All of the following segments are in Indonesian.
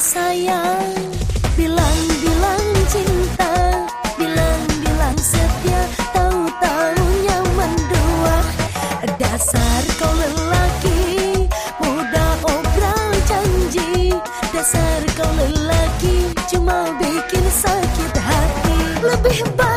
sayang. Bilang-bilang cinta Bilang-bilang setia Tahu-tahu nyaman dua Dasar kau lelaki Muda obral janji. Dasar kau lelaki Cuma bikin sakit hati. Lebih baik,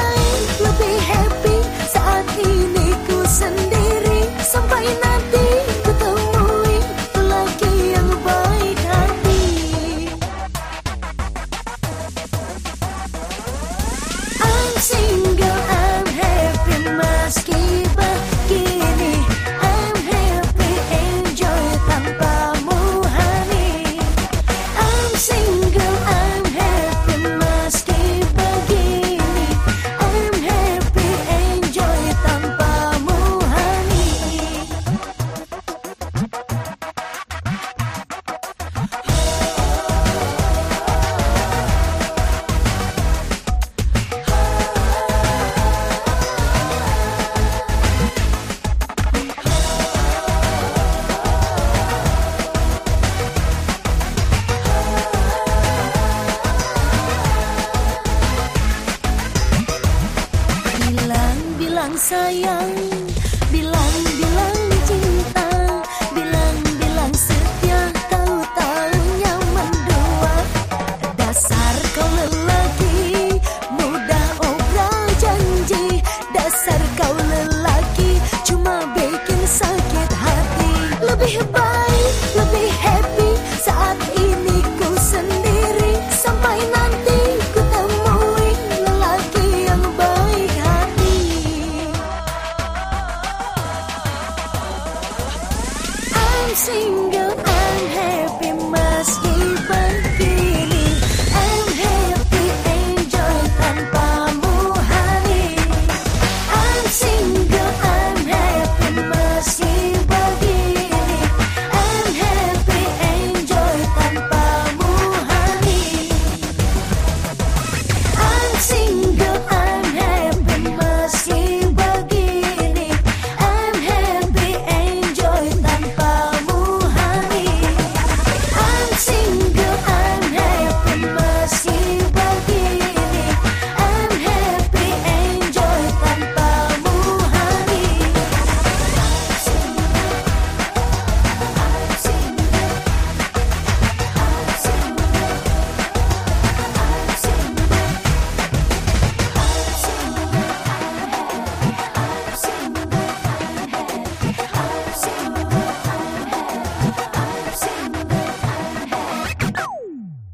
Bilang-bilang sayang Bilang-bilang cinta Bilang-bilang setia Tahu-tahu nyaman dua Dasar kau lelaki Mudah obral janji. Dasar kau lelaki Cuma bikin sakit hati. Lebih baik, single